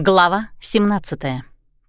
Глава 17.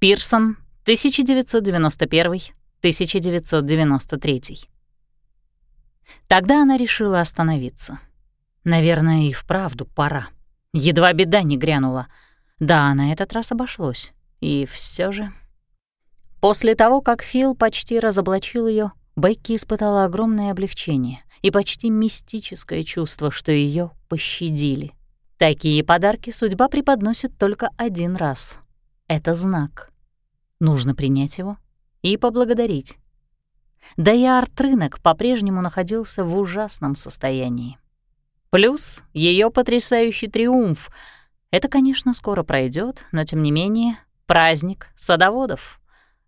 Пирсон, 1991-1993. Тогда она решила остановиться. Наверное, и вправду пора. Едва беда не грянула. Да, на этот раз обошлось. И все же... После того, как Фил почти разоблачил ее, Бекки испытала огромное облегчение и почти мистическое чувство, что ее пощадили. Такие подарки судьба преподносит только один раз. Это знак. Нужно принять его и поблагодарить. Да и арт-рынок по-прежнему находился в ужасном состоянии. Плюс ее потрясающий триумф. Это, конечно, скоро пройдет, но тем не менее праздник садоводов.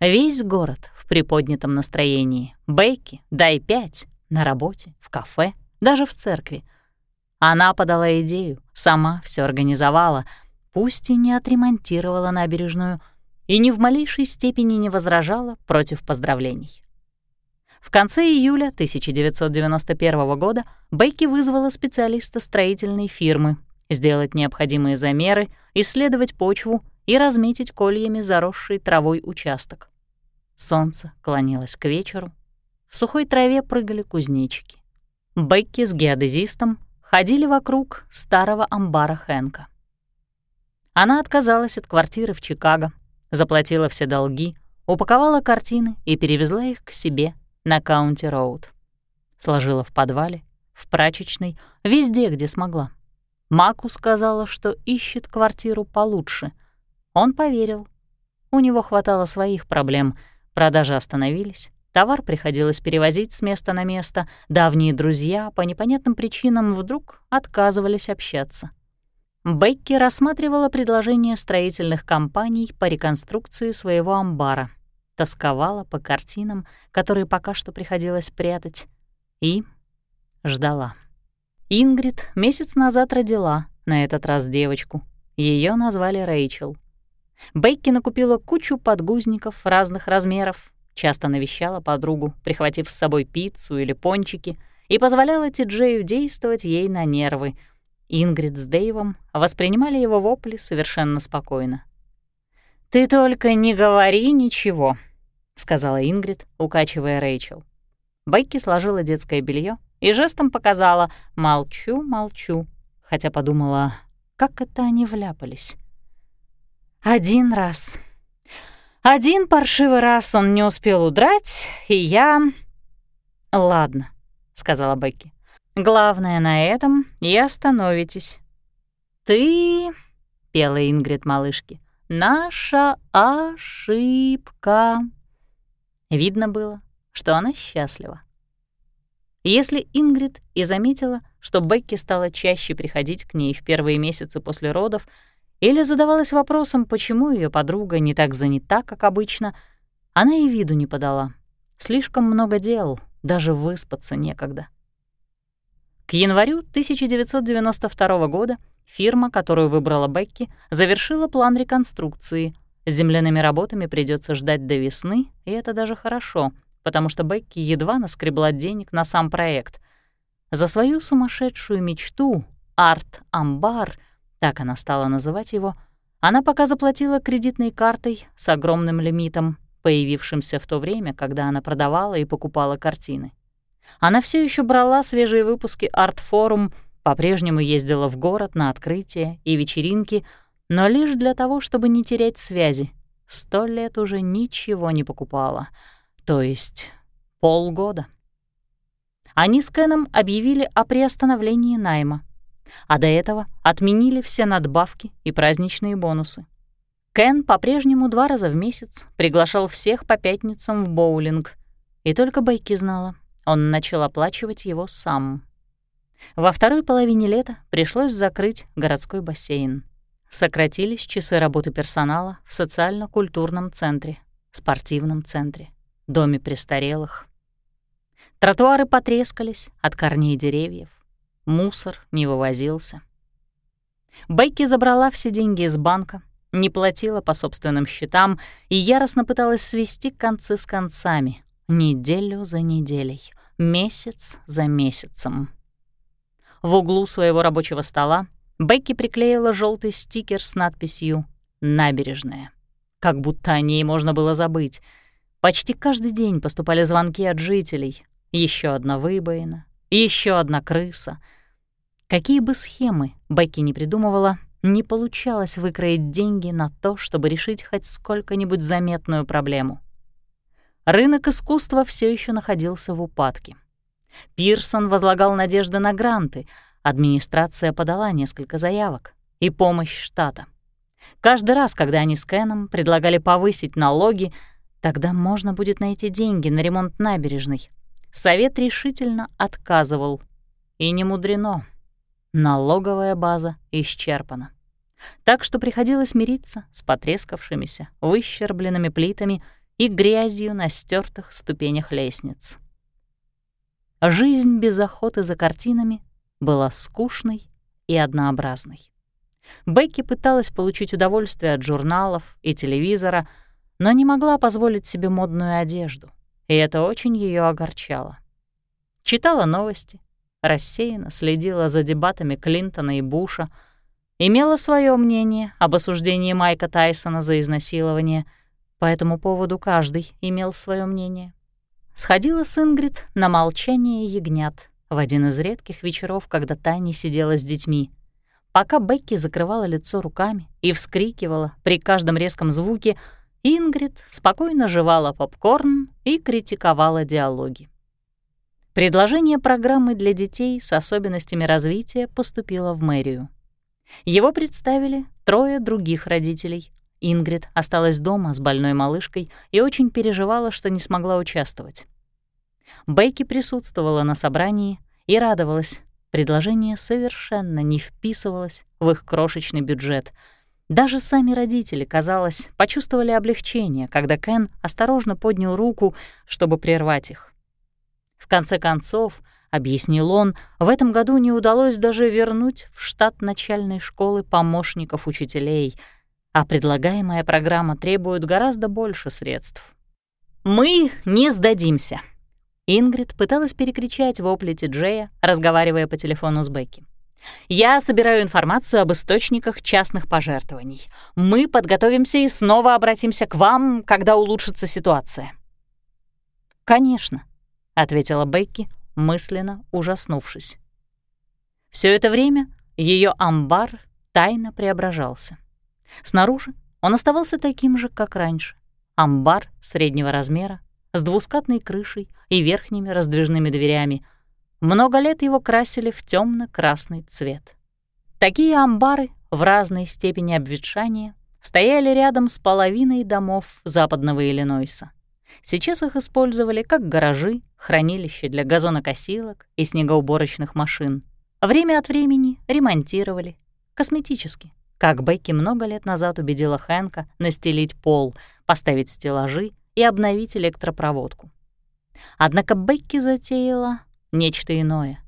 Весь город в приподнятом настроении. Бейки, дай пять, на работе, в кафе, даже в церкви. Она подала идею, сама все организовала, пусть и не отремонтировала набережную, и ни в малейшей степени не возражала против поздравлений. В конце июля 1991 года Бейки вызвала специалиста строительной фирмы сделать необходимые замеры, исследовать почву и разметить кольями заросший травой участок. Солнце клонилось к вечеру, в сухой траве прыгали кузнечики. Бекки с геодезистом ходили вокруг старого амбара Хэнка. Она отказалась от квартиры в Чикаго, заплатила все долги, упаковала картины и перевезла их к себе на Каунти-Роуд. Сложила в подвале, в прачечной, везде, где смогла. Маку сказала, что ищет квартиру получше. Он поверил. У него хватало своих проблем, продажи остановились, Товар приходилось перевозить с места на место. Давние друзья по непонятным причинам вдруг отказывались общаться. Бекки рассматривала предложения строительных компаний по реконструкции своего амбара, тосковала по картинам, которые пока что приходилось прятать, и ждала. Ингрид месяц назад родила, на этот раз девочку. Ее назвали Рэйчел. Бейки накупила кучу подгузников разных размеров, Часто навещала подругу, прихватив с собой пиццу или пончики, и позволяла Ти-Джею действовать ей на нервы. Ингрид с Дэйвом воспринимали его вопли совершенно спокойно. «Ты только не говори ничего», — сказала Ингрид, укачивая Рэйчел. Бекки сложила детское белье и жестом показала «молчу, молчу», хотя подумала, как это они вляпались. «Один раз», один паршивый раз он не успел удрать, и я... «Ладно», — сказала Бекки. «Главное на этом и остановитесь». «Ты...» — пела Ингрид малышки. «Наша ошибка». Видно было, что она счастлива. Если Ингрид и заметила, что Бекки стала чаще приходить к ней в первые месяцы после родов, или задавалась вопросом, почему ее подруга не так занята, как обычно, она и виду не подала. Слишком много дел, даже выспаться некогда. К январю 1992 года фирма, которую выбрала Бекки, завершила план реконструкции. С земляными работами придется ждать до весны, и это даже хорошо, потому что Бекки едва наскребла денег на сам проект. За свою сумасшедшую мечту «Арт-амбар» — так она стала называть его, она пока заплатила кредитной картой с огромным лимитом, появившимся в то время, когда она продавала и покупала картины. Она все еще брала свежие выпуски «Арт-форум», по-прежнему ездила в город на открытия и вечеринки, но лишь для того, чтобы не терять связи. Сто лет уже ничего не покупала, то есть полгода. Они с Кеном объявили о приостановлении найма, а до этого отменили все надбавки и праздничные бонусы. Кен по-прежнему два раза в месяц приглашал всех по пятницам в боулинг, и только Байки знала, он начал оплачивать его сам. Во второй половине лета пришлось закрыть городской бассейн. Сократились часы работы персонала в социально-культурном центре, спортивном центре, доме престарелых. Тротуары потрескались от корней деревьев, Мусор не вывозился. Бейки забрала все деньги из банка, не платила по собственным счетам и яростно пыталась свести концы с концами, неделю за неделей, месяц за месяцем. В углу своего рабочего стола Бекки приклеила желтый стикер с надписью набережная. Как будто о ней можно было забыть. Почти каждый день поступали звонки от жителей. Еще одна выбоина, еще одна крыса. Какие бы схемы Бекки не придумывала, не получалось выкроить деньги на то, чтобы решить хоть сколько-нибудь заметную проблему. Рынок искусства все еще находился в упадке. Пирсон возлагал надежды на гранты, администрация подала несколько заявок и помощь штата. Каждый раз, когда они с Кеном предлагали повысить налоги, тогда можно будет найти деньги на ремонт набережной. Совет решительно отказывал. И не мудрено. Налоговая база исчерпана. Так что приходилось мириться с потрескавшимися, выщербленными плитами и грязью на стертых ступенях лестниц. Жизнь без охоты за картинами была скучной и однообразной. Бекки пыталась получить удовольствие от журналов и телевизора, но не могла позволить себе модную одежду, и это очень ее огорчало. Читала новости, рассеянно следила за дебатами Клинтона и Буша, имела свое мнение об осуждении Майка Тайсона за изнасилование, по этому поводу каждый имел свое мнение. Сходила с Ингрид на молчание ягнят в один из редких вечеров, когда Таня сидела с детьми — Пока Бекки закрывала лицо руками и вскрикивала при каждом резком звуке, Ингрид спокойно жевала попкорн и критиковала диалоги. Предложение программы для детей с особенностями развития поступило в мэрию. Его представили трое других родителей. Ингрид осталась дома с больной малышкой и очень переживала, что не смогла участвовать. Бейки присутствовала на собрании и радовалась, Предложение совершенно не вписывалось в их крошечный бюджет. Даже сами родители, казалось, почувствовали облегчение, когда Кен осторожно поднял руку, чтобы прервать их. В конце концов, объяснил он, в этом году не удалось даже вернуть в штат начальной школы помощников учителей, а предлагаемая программа требует гораздо больше средств. «Мы не сдадимся», Ингрид пыталась перекричать вопли Ти-Джея, разговаривая по телефону с Бекки. «Я собираю информацию об источниках частных пожертвований. Мы подготовимся и снова обратимся к вам, когда улучшится ситуация». «Конечно», — ответила Бекки, мысленно ужаснувшись. Все это время ее амбар тайно преображался. Снаружи он оставался таким же, как раньше. Амбар среднего размера, с двускатной крышей и верхними раздвижными дверями. Много лет его красили в темно красный цвет. Такие амбары в разной степени обветшания стояли рядом с половиной домов западного Иллинойса. Сейчас их использовали как гаражи, хранилища для газонокосилок и снегоуборочных машин. Время от времени ремонтировали, косметически, как Бекки много лет назад убедила Хэнка настелить пол, поставить стеллажи и обновить электропроводку. Однако Бекки затеяла нечто иное.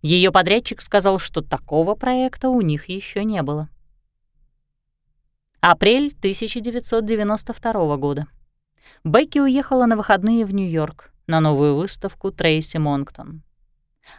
Ее подрядчик сказал, что такого проекта у них еще не было. Апрель 1992 года. Бекки уехала на выходные в Нью-Йорк на новую выставку Трейси Монктон.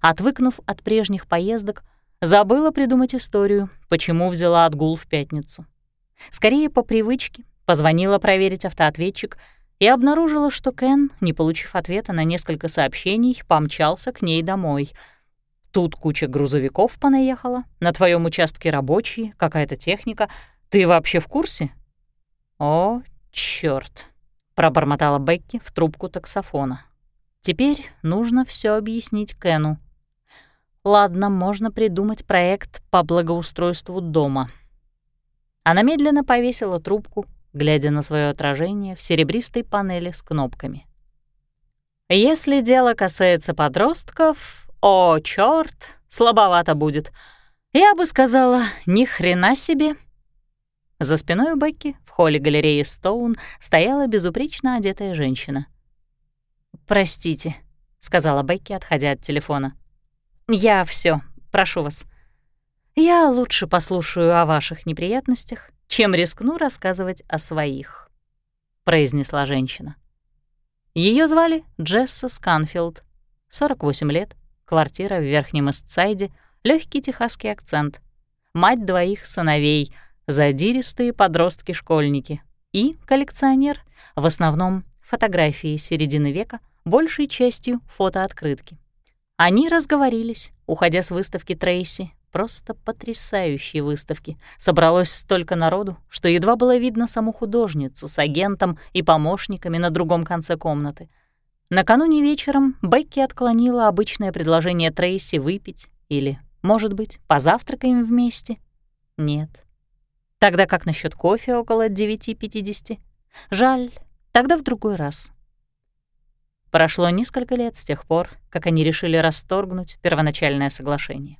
Отвыкнув от прежних поездок, забыла придумать историю, почему взяла отгул в пятницу. Скорее по привычке позвонила проверить автоответчик — и обнаружила, что Кен, не получив ответа на несколько сообщений, помчался к ней домой. Тут куча грузовиков понаехала, на твоем участке рабочие, какая-то техника. Ты вообще в курсе? О, чёрт, пробормотала Бекки в трубку таксофона. Теперь нужно все объяснить Кену. Ладно, можно придумать проект по благоустройству дома. Она медленно повесила трубку, глядя на свое отражение в серебристой панели с кнопками. «Если дело касается подростков, о, чёрт, слабовато будет. Я бы сказала, ни хрена себе». За спиной у Бекки в холле галереи Стоун стояла безупречно одетая женщина. «Простите», — сказала Бекки, отходя от телефона. «Я все, прошу вас. Я лучше послушаю о ваших неприятностях чем рискну рассказывать о своих», — произнесла женщина. Ее звали Джесса Сканфилд, 48 лет, квартира в Верхнем Истсайде, легкий техасский акцент, мать двоих сыновей, задиристые подростки-школьники и коллекционер, в основном фотографии середины века, большей частью фотооткрытки. Они разговорились, уходя с выставки Трейси, просто потрясающей выставки. Собралось столько народу, что едва было видно саму художницу с агентом и помощниками на другом конце комнаты. Накануне вечером Бекки отклонила обычное предложение Трейси выпить или, может быть, позавтракаем вместе. Нет. Тогда как насчет кофе около 9.50? Жаль, тогда в другой раз. Прошло несколько лет с тех пор, как они решили расторгнуть первоначальное соглашение.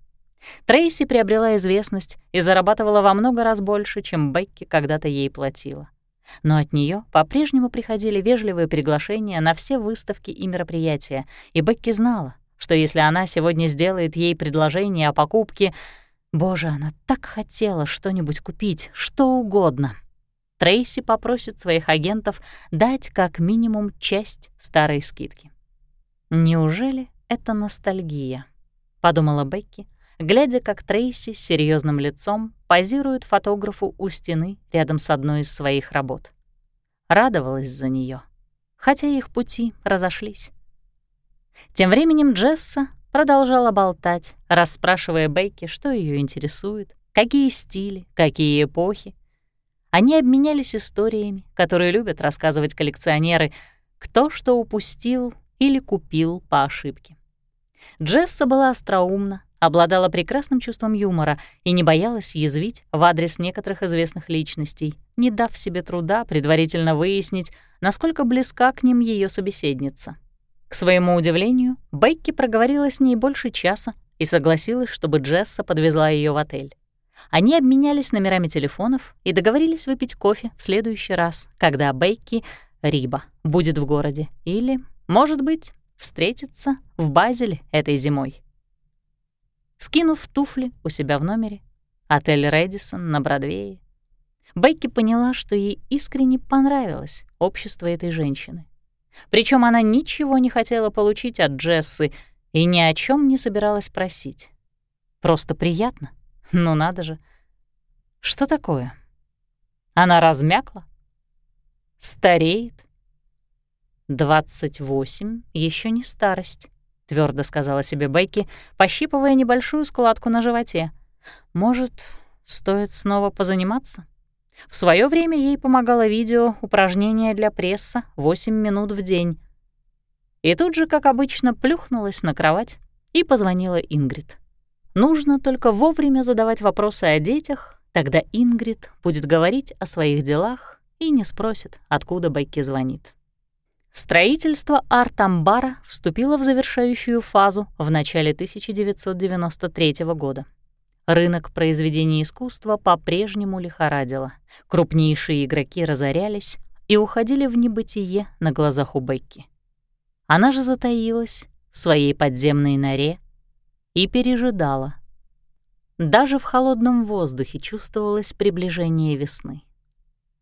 Трейси приобрела известность и зарабатывала во много раз больше, чем Бекки когда-то ей платила. Но от нее по-прежнему приходили вежливые приглашения на все выставки и мероприятия, и Бекки знала, что если она сегодня сделает ей предложение о покупке, боже, она так хотела что-нибудь купить, что угодно — Трейси попросит своих агентов дать как минимум часть старой скидки. «Неужели это ностальгия?» — подумала Бекки, глядя, как Трейси с серьезным лицом позирует фотографу у стены рядом с одной из своих работ. Радовалась за нее, хотя их пути разошлись. Тем временем Джесса продолжала болтать, расспрашивая Бекки, что ее интересует, какие стили, какие эпохи, они обменялись историями, которые любят рассказывать коллекционеры, кто что упустил или купил по ошибке. Джесса была остроумна, обладала прекрасным чувством юмора и не боялась язвить в адрес некоторых известных личностей, не дав себе труда предварительно выяснить, насколько близка к ним ее собеседница. К своему удивлению, Бейки проговорила с ней больше часа и согласилась, чтобы Джесса подвезла ее в отель. Они обменялись номерами телефонов и договорились выпить кофе в следующий раз, когда Бейки Риба будет в городе. Или, может быть, встретиться в Базеле этой зимой. Скинув туфли у себя в номере, отель «Рэдисон» на Бродвее, Бейки поняла, что ей искренне понравилось общество этой женщины. Причем она ничего не хотела получить от Джессы и ни о чем не собиралась просить. Просто приятно. Ну надо же. Что такое? Она размякла? Стареет? «Двадцать восемь — еще не старость», — твердо сказала себе Бейки, пощипывая небольшую складку на животе. «Может, стоит снова позаниматься?» В свое время ей помогало видео упражнение для пресса 8 минут в день. И тут же, как обычно, плюхнулась на кровать и позвонила Ингрид. Нужно только вовремя задавать вопросы о детях, тогда Ингрид будет говорить о своих делах и не спросит, откуда Байки звонит. Строительство арт-амбара вступило в завершающую фазу в начале 1993 года. Рынок произведений искусства по-прежнему лихорадило. Крупнейшие игроки разорялись и уходили в небытие на глазах у Бекки. Она же затаилась в своей подземной норе и пережидала. Даже в холодном воздухе чувствовалось приближение весны.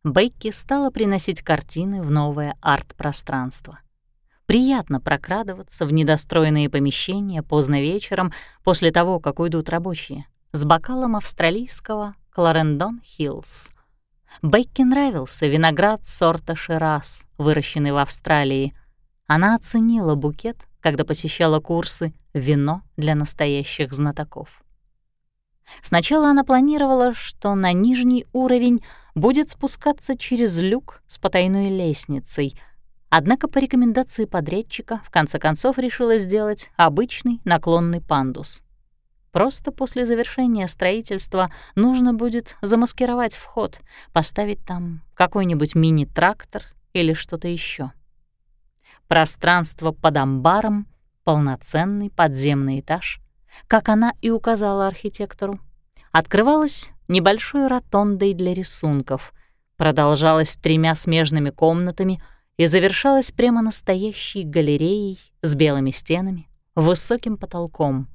Бейки стала приносить картины в новое арт-пространство. Приятно прокрадываться в недостроенные помещения поздно вечером после того, как уйдут рабочие, с бокалом австралийского Clarendon Hills. Бекки нравился виноград сорта Шираз, выращенный в Австралии. Она оценила букет, когда посещала курсы «Вино для настоящих знатоков». Сначала она планировала, что на нижний уровень будет спускаться через люк с потайной лестницей, однако по рекомендации подрядчика в конце концов решила сделать обычный наклонный пандус. Просто после завершения строительства нужно будет замаскировать вход, поставить там какой-нибудь мини-трактор или что-то еще. Пространство под амбаром — полноценный подземный этаж, как она и указала архитектору. Открывалась небольшой ротондой для рисунков, продолжалась тремя смежными комнатами и завершалась прямо настоящей галереей с белыми стенами, высоким потолком.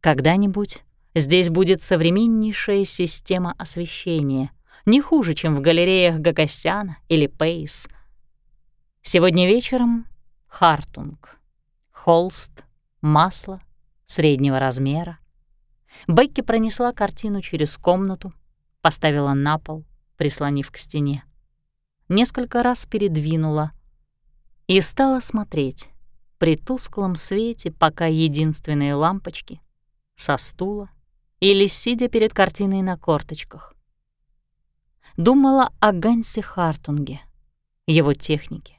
Когда-нибудь здесь будет современнейшая система освещения, не хуже, чем в галереях Гагосяна или Пейс — Сегодня вечером Хартунг, холст, масло среднего размера. Бекки пронесла картину через комнату, поставила на пол, прислонив к стене. Несколько раз передвинула и стала смотреть при тусклом свете, пока единственные лампочки со стула или сидя перед картиной на корточках. Думала о Гансе Хартунге, его технике.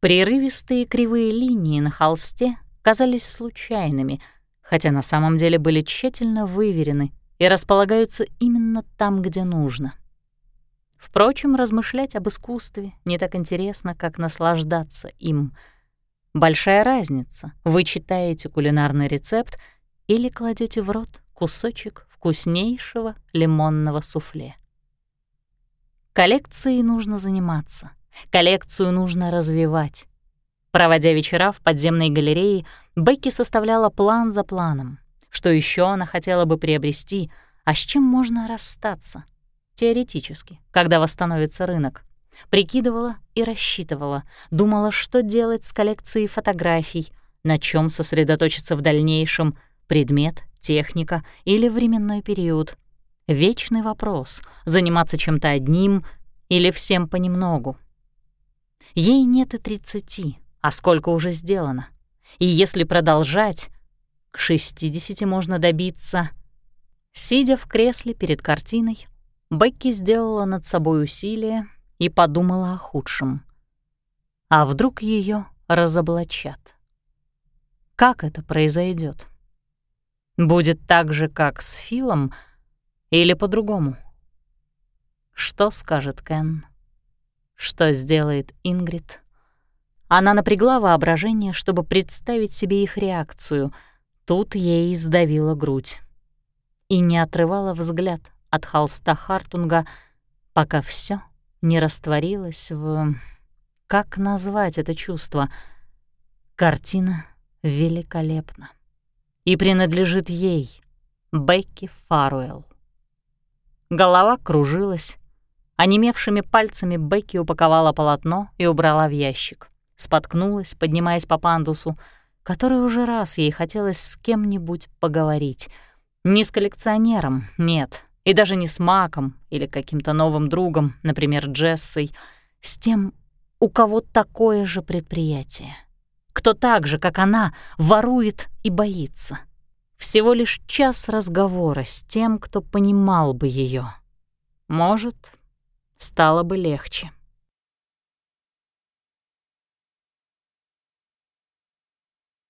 Прерывистые кривые линии на холсте казались случайными, хотя на самом деле были тщательно выверены и располагаются именно там, где нужно. Впрочем, размышлять об искусстве не так интересно, как наслаждаться им. Большая разница, вы читаете кулинарный рецепт или кладете в рот кусочек вкуснейшего лимонного суфле. Коллекцией нужно заниматься, коллекцию нужно развивать. Проводя вечера в подземной галерее, Бекки составляла план за планом. Что еще она хотела бы приобрести, а с чем можно расстаться? Теоретически, когда восстановится рынок. Прикидывала и рассчитывала, думала, что делать с коллекцией фотографий, на чем сосредоточиться в дальнейшем, предмет, техника или временной период. Вечный вопрос — заниматься чем-то одним или всем понемногу. Ей нет и тридцати, а сколько уже сделано. И если продолжать, к шестидесяти можно добиться. Сидя в кресле перед картиной, Бекки сделала над собой усилие и подумала о худшем. А вдруг ее разоблачат? Как это произойдет? Будет так же, как с Филом, или по-другому? Что скажет Кен? Что сделает Ингрид? Она напрягла воображение, чтобы представить себе их реакцию. Тут ей сдавила грудь. И не отрывала взгляд от холста Хартунга, пока все не растворилось в... Как назвать это чувство? Картина великолепна и принадлежит ей, Бекки Фаруэлл. Голова кружилась. Онемевшими пальцами Бекки упаковала полотно и убрала в ящик. Споткнулась, поднимаясь по пандусу, который уже раз ей хотелось с кем-нибудь поговорить. Не с коллекционером, нет, и даже не с Маком или каким-то новым другом, например, Джессой, с тем, у кого такое же предприятие кто так же, как она, ворует и боится. Всего лишь час разговора с тем, кто понимал бы ее. Может, стало бы легче.